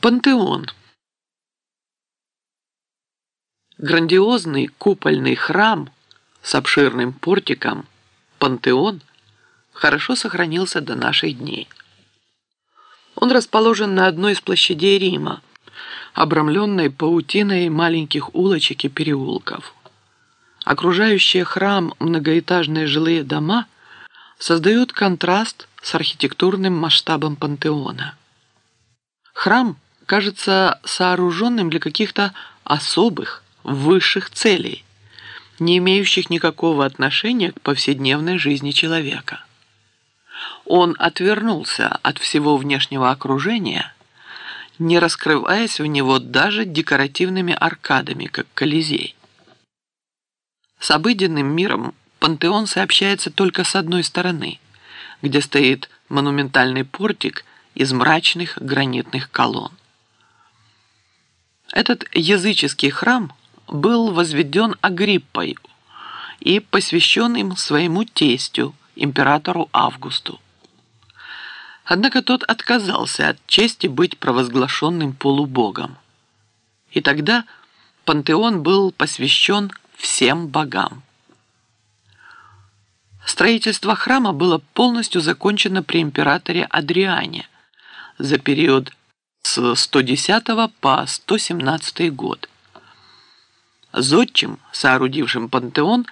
Пантеон. Грандиозный купольный храм с обширным портиком Пантеон хорошо сохранился до наших дней. Он расположен на одной из площадей Рима, обрамленной паутиной маленьких улочек и переулков. Окружающие храм многоэтажные жилые дома создают контраст с архитектурным масштабом пантеона. Храм кажется сооруженным для каких-то особых, высших целей, не имеющих никакого отношения к повседневной жизни человека. Он отвернулся от всего внешнего окружения, не раскрываясь в него даже декоративными аркадами, как Колизей. С обыденным миром пантеон сообщается только с одной стороны, где стоит монументальный портик из мрачных гранитных колонн. Этот языческий храм был возведен Агриппой и посвящен им своему тестю, императору Августу. Однако тот отказался от чести быть провозглашенным полубогом. И тогда пантеон был посвящен всем богам. Строительство храма было полностью закончено при императоре Адриане за период с 110 по 117 год. Зодчим, соорудившим пантеон,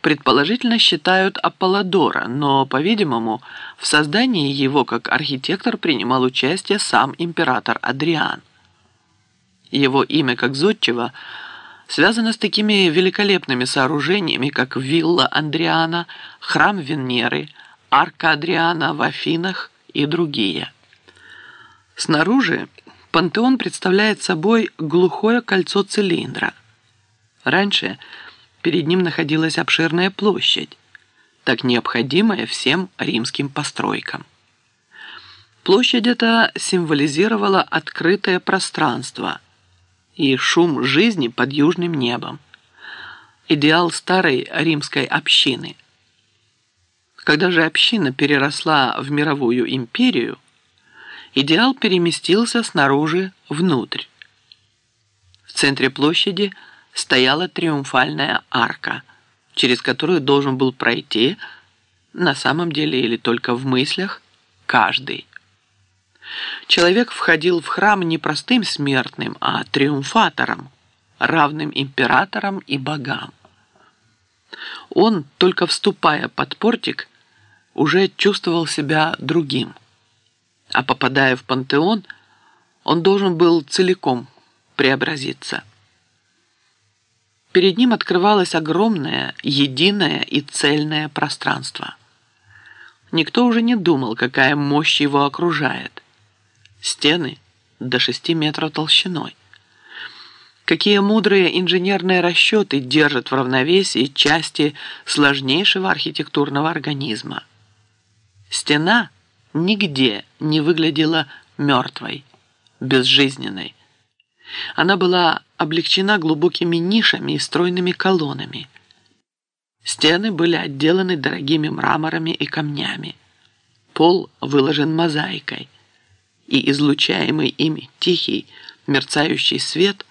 предположительно считают Аполлодора, но, по-видимому, в создании его как архитектор принимал участие сам император Адриан. Его имя как зодчего связано с такими великолепными сооружениями, как вилла Андриана, храм Венеры, арка Адриана в Афинах и другие – Снаружи пантеон представляет собой глухое кольцо цилиндра. Раньше перед ним находилась обширная площадь, так необходимая всем римским постройкам. Площадь эта символизировала открытое пространство и шум жизни под южным небом, идеал старой римской общины. Когда же община переросла в мировую империю, идеал переместился снаружи внутрь. В центре площади стояла триумфальная арка, через которую должен был пройти, на самом деле или только в мыслях, каждый. Человек входил в храм не простым смертным, а триумфатором, равным императорам и богам. Он, только вступая под портик, уже чувствовал себя другим – а попадая в пантеон, он должен был целиком преобразиться. Перед ним открывалось огромное, единое и цельное пространство. Никто уже не думал, какая мощь его окружает. Стены до шести метров толщиной. Какие мудрые инженерные расчеты держат в равновесии части сложнейшего архитектурного организма. Стена – нигде не выглядела мертвой, безжизненной. Она была облегчена глубокими нишами и стройными колоннами. Стены были отделаны дорогими мраморами и камнями. Пол выложен мозаикой, и излучаемый ими тихий, мерцающий свет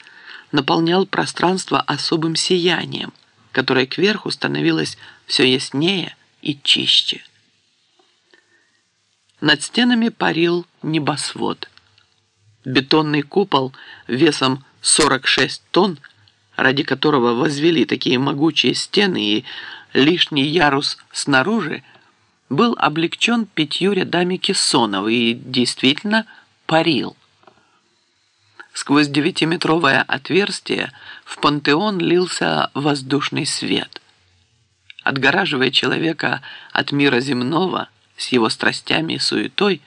наполнял пространство особым сиянием, которое кверху становилось все яснее и чище. Над стенами парил небосвод. Бетонный купол весом 46 тонн, ради которого возвели такие могучие стены и лишний ярус снаружи, был облегчен пятью рядами кессонов и действительно парил. Сквозь девятиметровое отверстие в пантеон лился воздушный свет. Отгораживая человека от мира земного – с его страстями и суетой,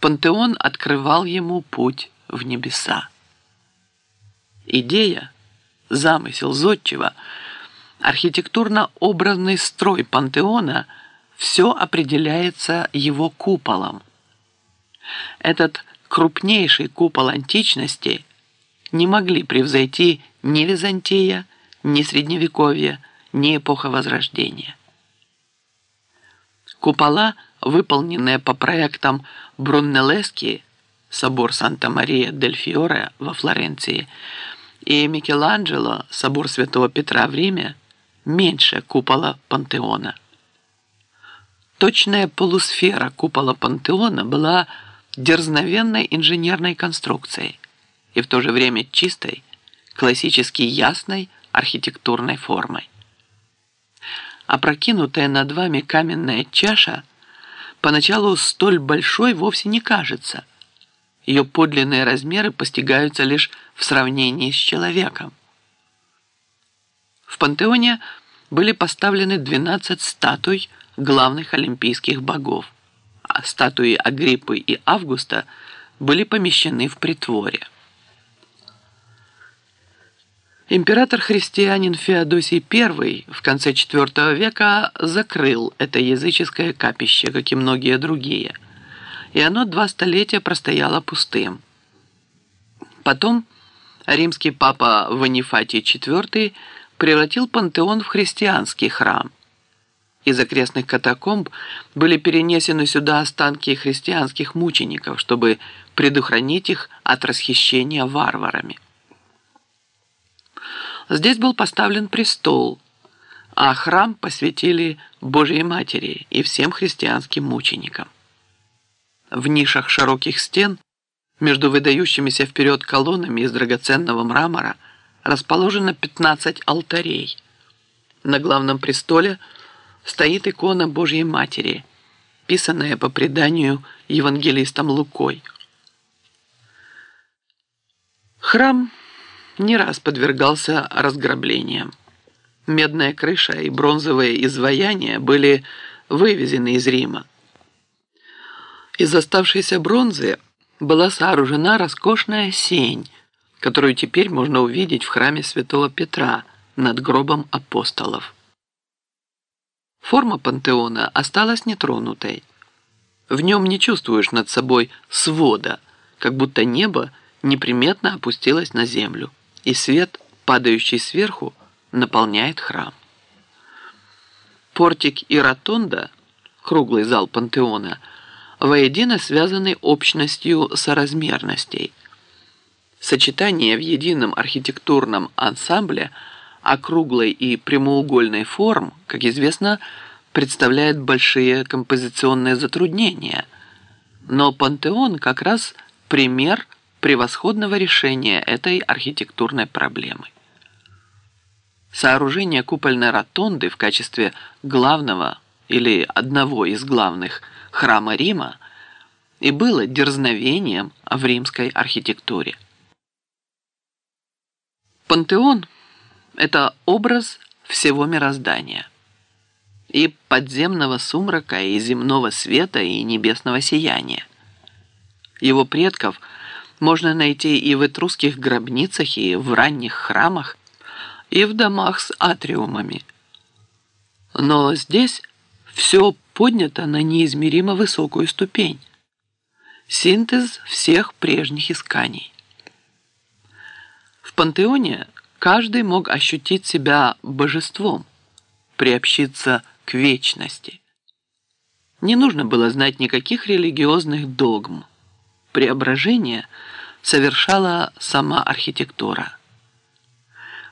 пантеон открывал ему путь в небеса. Идея, замысел зодчего, архитектурно-образный строй пантеона – все определяется его куполом. Этот крупнейший купол античности не могли превзойти ни Византия, ни Средневековье, ни эпоха Возрождения. Купола – выполненные по проектам Бруннеллески, собор Санта-Мария-дель-Фиоре во Флоренции, и Микеланджело, собор Святого Петра в Риме, меньше купола Пантеона. Точная полусфера купола Пантеона была дерзновенной инженерной конструкцией и в то же время чистой, классически ясной архитектурной формой. Опрокинутая над вами каменная чаша поначалу столь большой вовсе не кажется. Ее подлинные размеры постигаются лишь в сравнении с человеком. В пантеоне были поставлены 12 статуй главных олимпийских богов, а статуи Агриппы и Августа были помещены в притворе. Император-христианин Феодосий I в конце IV века закрыл это языческое капище, как и многие другие, и оно два столетия простояло пустым. Потом римский папа Ванифатий IV превратил пантеон в христианский храм. Из окрестных катакомб были перенесены сюда останки христианских мучеников, чтобы предохранить их от расхищения варварами. Здесь был поставлен престол, а храм посвятили Божьей Матери и всем христианским мученикам. В нишах широких стен, между выдающимися вперед колоннами из драгоценного мрамора, расположено 15 алтарей. На главном престоле стоит икона Божьей Матери, писанная по преданию евангелистом Лукой. Храм – не раз подвергался разграблениям. Медная крыша и бронзовые изваяния были вывезены из Рима. Из оставшейся бронзы была сооружена роскошная сень, которую теперь можно увидеть в храме святого Петра над гробом апостолов. Форма пантеона осталась нетронутой. В нем не чувствуешь над собой свода, как будто небо неприметно опустилось на землю и свет, падающий сверху, наполняет храм. Портик и ротонда, круглый зал пантеона, воедино связаны общностью соразмерностей. Сочетание в едином архитектурном ансамбле округлой и прямоугольной форм, как известно, представляет большие композиционные затруднения. Но пантеон как раз пример – превосходного решения этой архитектурной проблемы. Сооружение купольной ротонды в качестве главного или одного из главных храма Рима и было дерзновением в римской архитектуре. Пантеон – это образ всего мироздания и подземного сумрака, и земного света, и небесного сияния. Его предков – можно найти и в этрусских гробницах, и в ранних храмах, и в домах с атриумами. Но здесь все поднято на неизмеримо высокую ступень. Синтез всех прежних исканий. В пантеоне каждый мог ощутить себя божеством, приобщиться к вечности. Не нужно было знать никаких религиозных догм преображение совершала сама архитектура.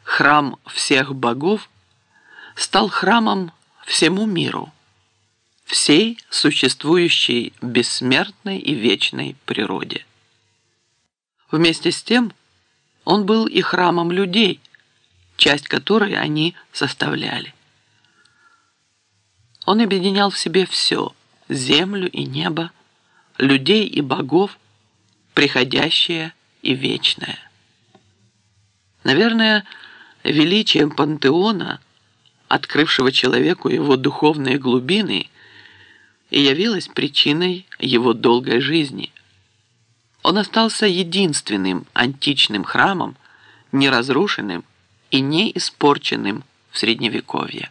Храм всех богов стал храмом всему миру, всей существующей бессмертной и вечной природе. Вместе с тем он был и храмом людей, часть которой они составляли. Он объединял в себе все – землю и небо, людей и богов, приходящее и вечное. Наверное, величием пантеона, открывшего человеку его духовные глубины, и явилась причиной его долгой жизни. Он остался единственным античным храмом, неразрушенным и не испорченным в Средневековье.